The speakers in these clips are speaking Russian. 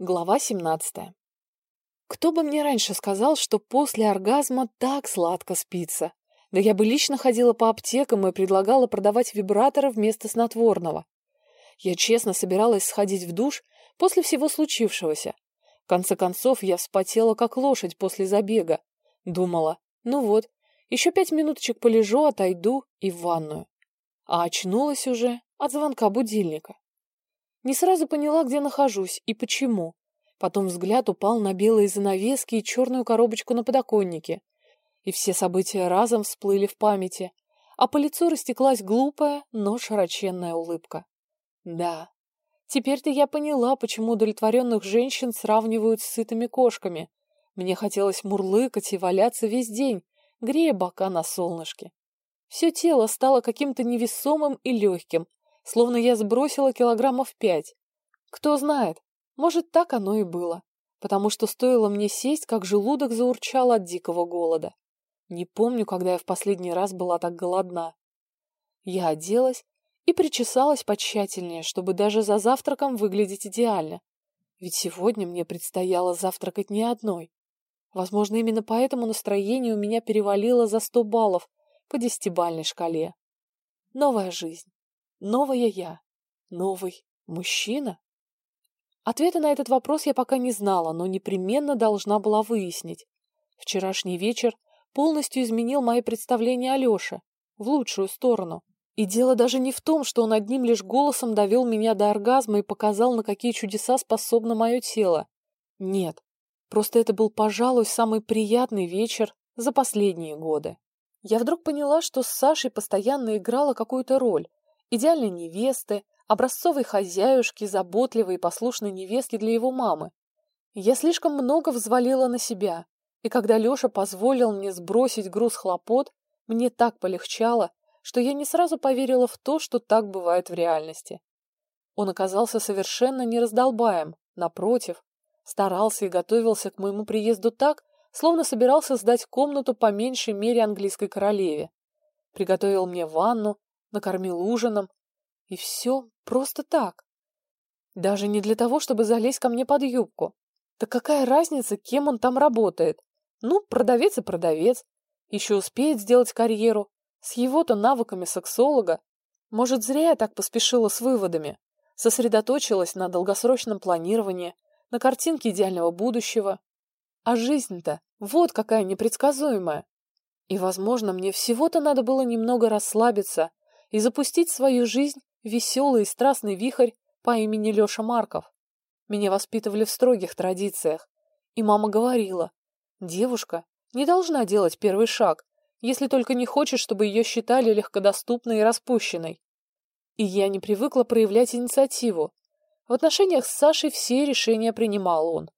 Глава 17. Кто бы мне раньше сказал, что после оргазма так сладко спится? Да я бы лично ходила по аптекам и предлагала продавать вибраторы вместо снотворного. Я честно собиралась сходить в душ после всего случившегося. В конце концов, я вспотела, как лошадь после забега. Думала, ну вот, еще пять минуточек полежу, отойду и в ванную. А очнулась уже от звонка будильника. Не сразу поняла, где нахожусь и почему. Потом взгляд упал на белые занавески и черную коробочку на подоконнике. И все события разом всплыли в памяти, а по лицу растеклась глупая, но широченная улыбка. Да, теперь-то я поняла, почему удовлетворенных женщин сравнивают с сытыми кошками. Мне хотелось мурлыкать и валяться весь день, грея бока на солнышке. Все тело стало каким-то невесомым и легким, словно я сбросила килограммов пять. Кто знает, может, так оно и было, потому что стоило мне сесть, как желудок заурчал от дикого голода. Не помню, когда я в последний раз была так голодна. Я оделась и причесалась потщательнее, чтобы даже за завтраком выглядеть идеально. Ведь сегодня мне предстояло завтракать не одной. Возможно, именно поэтому настроение у меня перевалило за сто баллов по десятибальной шкале. Новая жизнь. Новая я. Новый мужчина? Ответа на этот вопрос я пока не знала, но непременно должна была выяснить. Вчерашний вечер полностью изменил мои представления о Лёше, в лучшую сторону. И дело даже не в том, что он одним лишь голосом довел меня до оргазма и показал, на какие чудеса способно мое тело. Нет, просто это был, пожалуй, самый приятный вечер за последние годы. Я вдруг поняла, что с Сашей постоянно играла какую-то роль, идеальной невесты, образцовой хозяюшки, заботливой и послушной невестки для его мамы. Я слишком много взвалила на себя, и когда Леша позволил мне сбросить груз хлопот, мне так полегчало, что я не сразу поверила в то, что так бывает в реальности. Он оказался совершенно не раздолбаем, напротив, старался и готовился к моему приезду так, словно собирался сдать комнату по меньшей мере английской королеве. Приготовил мне ванну, накормил ужином. И все просто так. Даже не для того, чтобы залезть ко мне под юбку. Да какая разница, кем он там работает? Ну, продавец и продавец. Еще успеет сделать карьеру. С его-то навыками сексолога. Может, зря я так поспешила с выводами. Сосредоточилась на долгосрочном планировании, на картинке идеального будущего. А жизнь-то вот какая непредсказуемая. И, возможно, мне всего-то надо было немного расслабиться, и запустить свою жизнь в веселый и страстный вихрь по имени Леша Марков. Меня воспитывали в строгих традициях, и мама говорила, девушка не должна делать первый шаг, если только не хочет, чтобы ее считали легкодоступной и распущенной. И я не привыкла проявлять инициативу. В отношениях с Сашей все решения принимал он.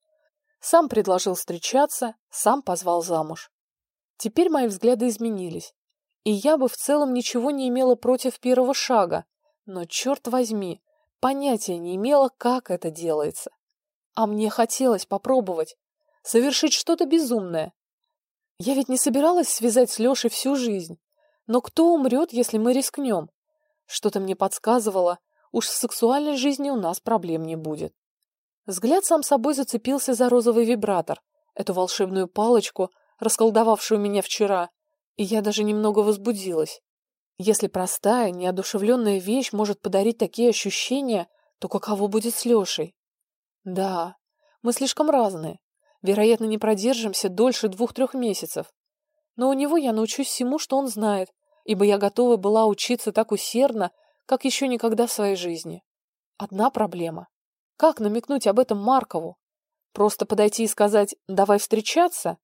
Сам предложил встречаться, сам позвал замуж. Теперь мои взгляды изменились. И я бы в целом ничего не имела против первого шага, но, черт возьми, понятия не имела, как это делается. А мне хотелось попробовать, совершить что-то безумное. Я ведь не собиралась связать с Лешей всю жизнь. Но кто умрет, если мы рискнем? Что-то мне подсказывало, уж в сексуальной жизни у нас проблем не будет. Взгляд сам собой зацепился за розовый вибратор, эту волшебную палочку, расколдовавшую меня вчера, и я даже немного возбудилась. Если простая, неодушевленная вещь может подарить такие ощущения, то каково будет с Лешей? Да, мы слишком разные. Вероятно, не продержимся дольше двух-трех месяцев. Но у него я научусь всему, что он знает, ибо я готова была учиться так усердно, как еще никогда в своей жизни. Одна проблема. Как намекнуть об этом Маркову? Просто подойти и сказать «давай встречаться»?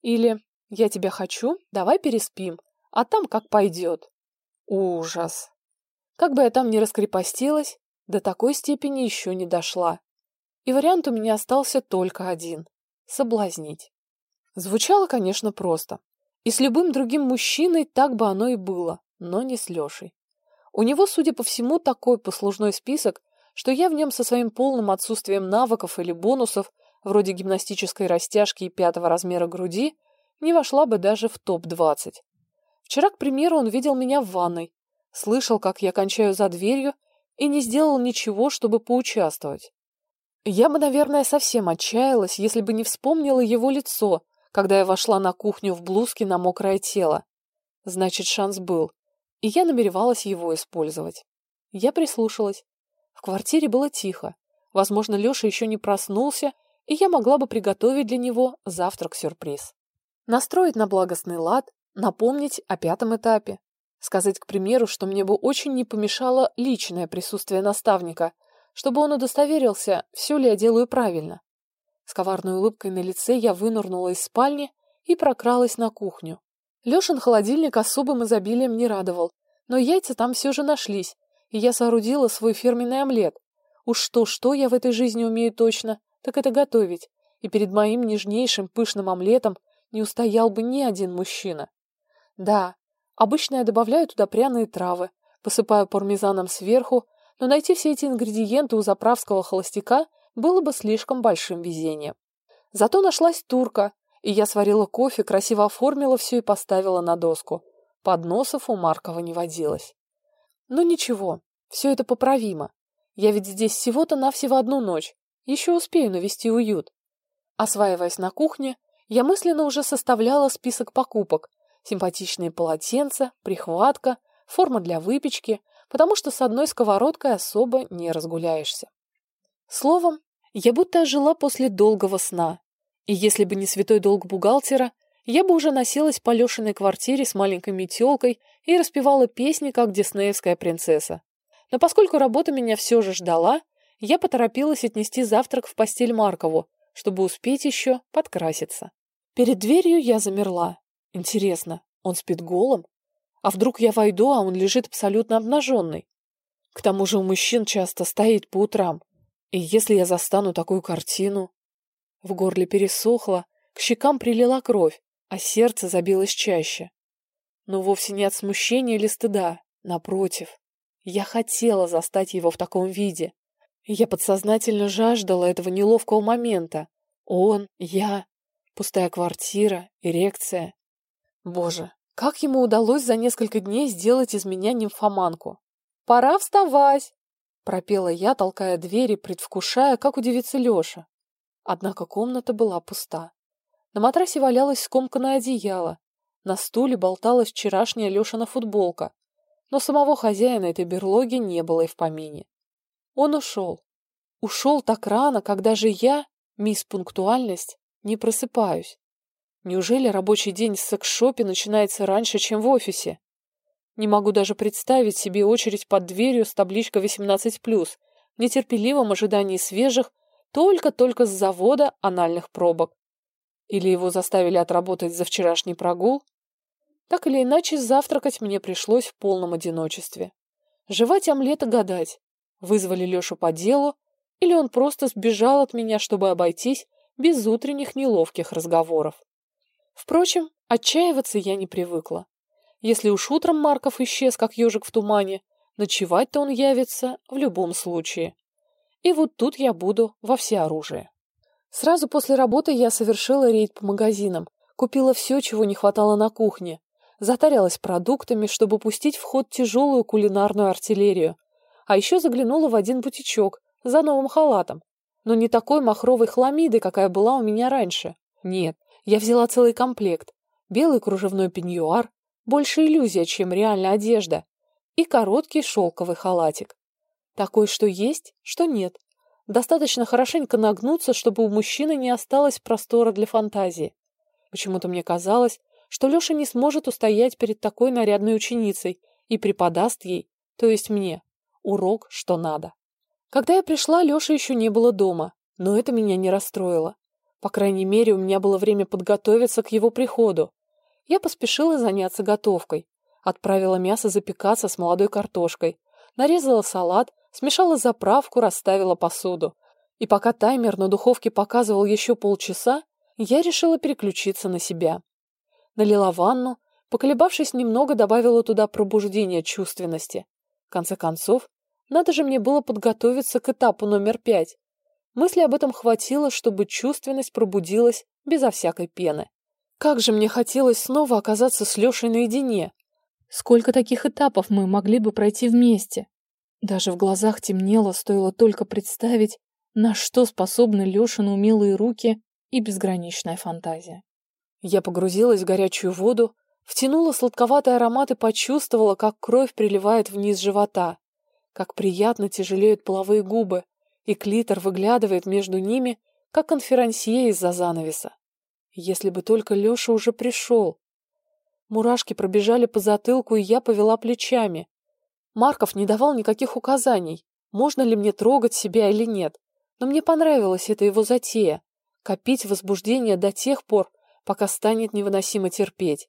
Или я тебя хочу, давай переспим, а там как пойдет. Ужас. Как бы я там ни раскрепостилась, до такой степени еще не дошла. И вариант у меня остался только один — соблазнить. Звучало, конечно, просто. И с любым другим мужчиной так бы оно и было, но не с Лешей. У него, судя по всему, такой послужной список, что я в нем со своим полным отсутствием навыков или бонусов, вроде гимнастической растяжки и пятого размера груди, не вошла бы даже в топ-20. Вчера, к примеру, он видел меня в ванной, слышал, как я кончаю за дверью, и не сделал ничего, чтобы поучаствовать. Я бы, наверное, совсем отчаялась, если бы не вспомнила его лицо, когда я вошла на кухню в блузке на мокрое тело. Значит, шанс был, и я намеревалась его использовать. Я прислушалась. В квартире было тихо. Возможно, Леша еще не проснулся, и я могла бы приготовить для него завтрак-сюрприз. Настроить на благостный лад, напомнить о пятом этапе. Сказать, к примеру, что мне бы очень не помешало личное присутствие наставника, чтобы он удостоверился, все ли я делаю правильно. С коварной улыбкой на лице я вынырнула из спальни и прокралась на кухню. Лешин холодильник особым изобилием не радовал, но яйца там все же нашлись, и я соорудила свой фирменный омлет. Уж что-что я в этой жизни умею точно, так это готовить, и перед моим нежнейшим пышным омлетом не устоял бы ни один мужчина. Да, обычно я добавляю туда пряные травы, посыпаю пармезаном сверху, но найти все эти ингредиенты у заправского холостяка было бы слишком большим везением. Зато нашлась турка, и я сварила кофе, красиво оформила все и поставила на доску. Подносов у Маркова не водилось. Ну ничего, все это поправимо. Я ведь здесь всего-то навсего одну ночь. Еще успею навести уют. Осваиваясь на кухне, я мысленно уже составляла список покупок. Симпатичные полотенца, прихватка, форма для выпечки, потому что с одной сковородкой особо не разгуляешься. Словом, я будто ожила после долгого сна. И если бы не святой долг бухгалтера, я бы уже носилась по Лешиной квартире с маленькой метелкой и распевала песни, как диснеевская принцесса. Но поскольку работа меня все же ждала, я поторопилась отнести завтрак в постель Маркову, чтобы успеть еще подкраситься. Перед дверью я замерла. Интересно, он спит голым? А вдруг я войду, а он лежит абсолютно обнаженный? К тому же у мужчин часто стоит по утрам. И если я застану такую картину... В горле пересохло, к щекам прилила кровь, а сердце забилось чаще. Но вовсе не от смущения или стыда, напротив. Я хотела застать его в таком виде. Я подсознательно жаждала этого неловкого момента. Он, я, пустая квартира, эрекция. Боже, как ему удалось за несколько дней сделать из меня нимфоманку? «Пора вставать!» — пропела я, толкая двери, предвкушая, как удивится Леша. Однако комната была пуста. На матрасе валялось скомканное одеяло, на стуле болталась вчерашняя Лешина футболка, но самого хозяина этой берлоги не было и в помине. Он ушел. Ушел так рано, когда же я, мисс Пунктуальность, не просыпаюсь. Неужели рабочий день в секс-шопе начинается раньше, чем в офисе? Не могу даже представить себе очередь под дверью с табличкой 18+, в нетерпеливом ожидании свежих, только-только с завода анальных пробок. Или его заставили отработать за вчерашний прогул? Так или иначе, завтракать мне пришлось в полном одиночестве. Жевать омлет и гадать, вызвали Лешу по делу, или он просто сбежал от меня, чтобы обойтись без утренних неловких разговоров. Впрочем, отчаиваться я не привыкла. Если уж утром Марков исчез, как ежик в тумане, ночевать-то он явится в любом случае. И вот тут я буду во всеоружие. Сразу после работы я совершила рейд по магазинам, купила все, чего не хватало на кухне, затарялась продуктами, чтобы пустить в ход тяжелую кулинарную артиллерию, а еще заглянула в один бутичок за новым халатом, но не такой махровой хламиды, какая была у меня раньше. Нет, я взяла целый комплект. Белый кружевной пеньюар, больше иллюзия, чем реальная одежда, и короткий шелковый халатик. Такой, что есть, что нет. Достаточно хорошенько нагнуться, чтобы у мужчины не осталось простора для фантазии. Почему-то мне казалось, что Леша не сможет устоять перед такой нарядной ученицей и преподаст ей, то есть мне, урок, что надо. Когда я пришла, Леши еще не было дома, но это меня не расстроило. По крайней мере, у меня было время подготовиться к его приходу. Я поспешила заняться готовкой. Отправила мясо запекаться с молодой картошкой. Нарезала салат, смешала заправку, расставила посуду. И пока таймер на духовке показывал еще полчаса, я решила переключиться на себя. Налила ванну, поколебавшись немного, добавила туда пробуждение чувственности. В конце концов, надо же мне было подготовиться к этапу номер пять. Мысли об этом хватило, чтобы чувственность пробудилась безо всякой пены. Как же мне хотелось снова оказаться с Лешей наедине. Сколько таких этапов мы могли бы пройти вместе? Даже в глазах темнело, стоило только представить, На что способны Лешины умелые руки и безграничная фантазия. Я погрузилась в горячую воду, втянула сладковатый аромат и почувствовала, как кровь приливает вниз живота, как приятно тяжелеют половые губы, и клитор выглядывает между ними, как конферансье из-за занавеса. Если бы только Леша уже пришел. Мурашки пробежали по затылку, и я повела плечами. Марков не давал никаких указаний, можно ли мне трогать себя или нет, но мне понравилась эта его затея — копить возбуждение до тех пор, пока станет невыносимо терпеть.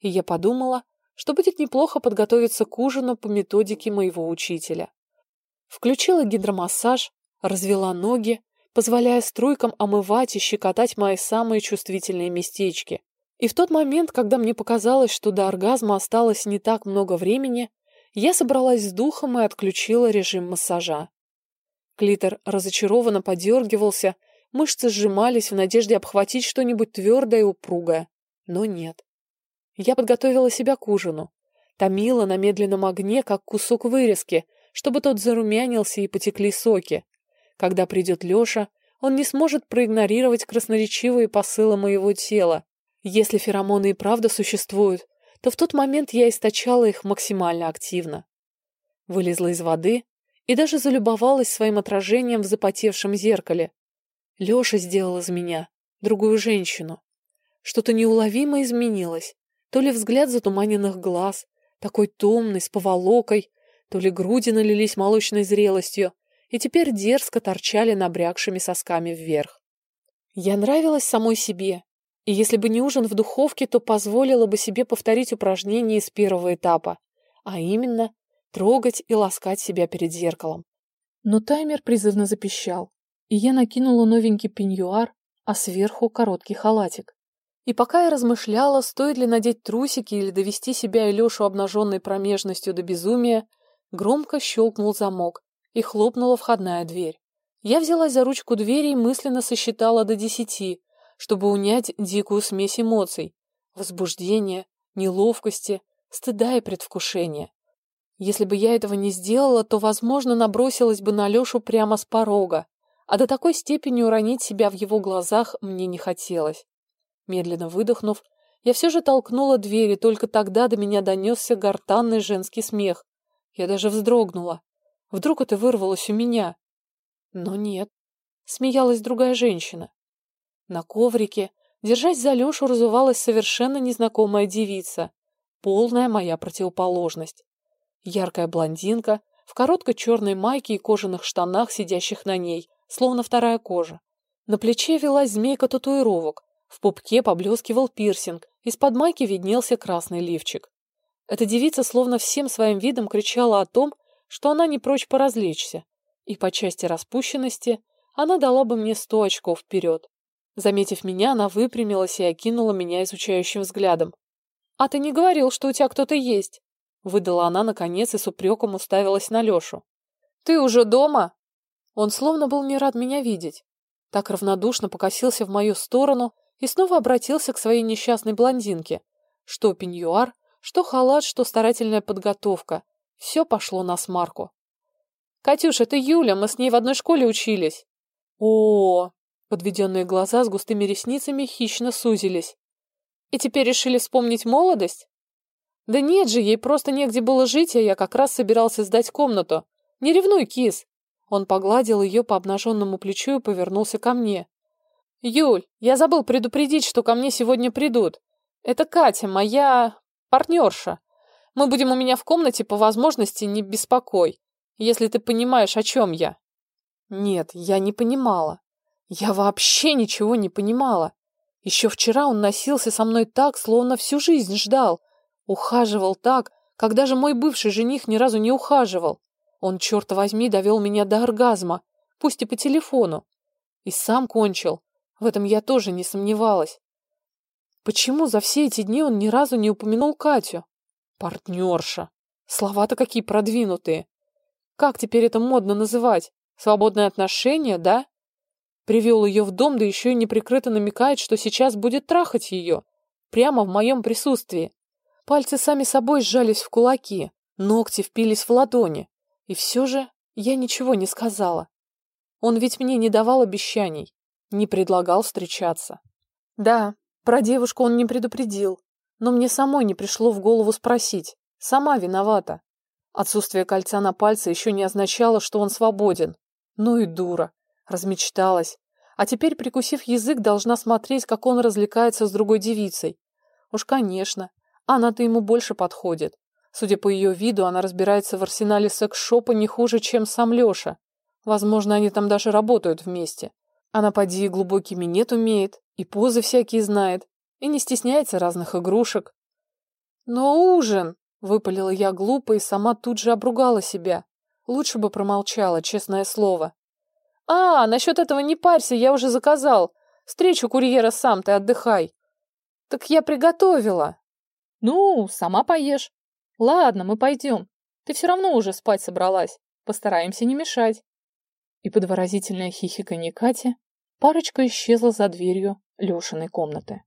И я подумала, что будет неплохо подготовиться к ужину по методике моего учителя. Включила гидромассаж, развела ноги, позволяя струйкам омывать и щекотать мои самые чувствительные местечки. И в тот момент, когда мне показалось, что до оргазма осталось не так много времени, я собралась с духом и отключила режим массажа. Клитор разочарованно подергивался, Мышцы сжимались в надежде обхватить что-нибудь твердое и упругое. Но нет. Я подготовила себя к ужину. Томила на медленном огне, как кусок вырезки, чтобы тот зарумянился и потекли соки. Когда придет Леша, он не сможет проигнорировать красноречивые посылы моего тела. Если феромоны и правда существуют, то в тот момент я источала их максимально активно. Вылезла из воды и даже залюбовалась своим отражением в запотевшем зеркале. Леша сделал из меня другую женщину. Что-то неуловимо изменилось. То ли взгляд затуманенных глаз, такой томный, с поволокой, то ли груди налились молочной зрелостью и теперь дерзко торчали набрякшими сосками вверх. Я нравилась самой себе, и если бы не ужин в духовке, то позволила бы себе повторить упражнение из первого этапа, а именно трогать и ласкать себя перед зеркалом. Но таймер призывно запищал и я накинула новенький пеньюар, а сверху короткий халатик. И пока я размышляла, стоит ли надеть трусики или довести себя и Лешу обнаженной промежностью до безумия, громко щелкнул замок и хлопнула входная дверь. Я взялась за ручку двери и мысленно сосчитала до десяти, чтобы унять дикую смесь эмоций — возбуждения, неловкости, стыда и предвкушения. Если бы я этого не сделала, то, возможно, набросилась бы на Лешу прямо с порога, а до такой степени уронить себя в его глазах мне не хотелось. Медленно выдохнув, я все же толкнула дверь, и только тогда до меня донесся гортанный женский смех. Я даже вздрогнула. Вдруг это вырвалось у меня? Но нет. Смеялась другая женщина. На коврике, держась за Лешу, разувалась совершенно незнакомая девица. Полная моя противоположность. Яркая блондинка в короткой черной майке и кожаных штанах, сидящих на ней, словно вторая кожа. На плече велась змейка татуировок, в пупке поблескивал пирсинг, из-под майки виднелся красный лифчик. Эта девица словно всем своим видом кричала о том, что она не прочь поразвлечься, и по части распущенности она дала бы мне сто очков вперед. Заметив меня, она выпрямилась и окинула меня изучающим взглядом. «А ты не говорил, что у тебя кто-то есть?» Выдала она, наконец, и с упреком уставилась на Лешу. «Ты уже дома?» Он словно был не рад меня видеть. Так равнодушно покосился в мою сторону и снова обратился к своей несчастной блондинке. Что пеньюар, что халат, что старательная подготовка. Все пошло на смарку. «Катюш, это Юля, мы с ней в одной школе учились». О, -о, -о подведенные глаза с густыми ресницами хищно сузились. «И теперь решили вспомнить молодость?» «Да нет же, ей просто негде было жить, а я как раз собирался сдать комнату. Не ревнуй, кис, он погладил ее по обнаженному плечу и повернулся ко мне. «Юль, я забыл предупредить, что ко мне сегодня придут. Это Катя, моя партнерша. Мы будем у меня в комнате, по возможности не беспокой, если ты понимаешь, о чем я». Нет, я не понимала. Я вообще ничего не понимала. Еще вчера он носился со мной так, словно всю жизнь ждал. Ухаживал так, как даже мой бывший жених ни разу не ухаживал. Он, черт возьми, довел меня до оргазма, пусть и по телефону. И сам кончил. В этом я тоже не сомневалась. Почему за все эти дни он ни разу не упомянул Катю? Партнерша. Слова-то какие продвинутые. Как теперь это модно называть? Свободные отношения, да? Привел ее в дом, да еще и неприкрыто намекает, что сейчас будет трахать ее. Прямо в моем присутствии. Пальцы сами собой сжались в кулаки, ногти впились в ладони. И все же я ничего не сказала. Он ведь мне не давал обещаний, не предлагал встречаться. Да, про девушку он не предупредил, но мне самой не пришло в голову спросить. Сама виновата. Отсутствие кольца на пальце еще не означало, что он свободен. Ну и дура. Размечталась. А теперь, прикусив язык, должна смотреть, как он развлекается с другой девицей. Уж, конечно, она-то ему больше подходит. Судя по ее виду, она разбирается в арсенале секс-шопа не хуже, чем сам Леша. Возможно, они там даже работают вместе. Она поди и глубокий минет умеет, и позы всякие знает, и не стесняется разных игрушек. «Но ужин!» — выпалила я глупо и сама тут же обругала себя. Лучше бы промолчала, честное слово. «А, насчет этого не парься, я уже заказал. Встречу курьера сам, ты отдыхай». «Так я приготовила». «Ну, сама поешь. Ладно, мы пойдем. Ты все равно уже спать собралась. Постараемся не мешать». И под выразительное хихиканье Кати парочка исчезла за дверью Лешиной комнаты.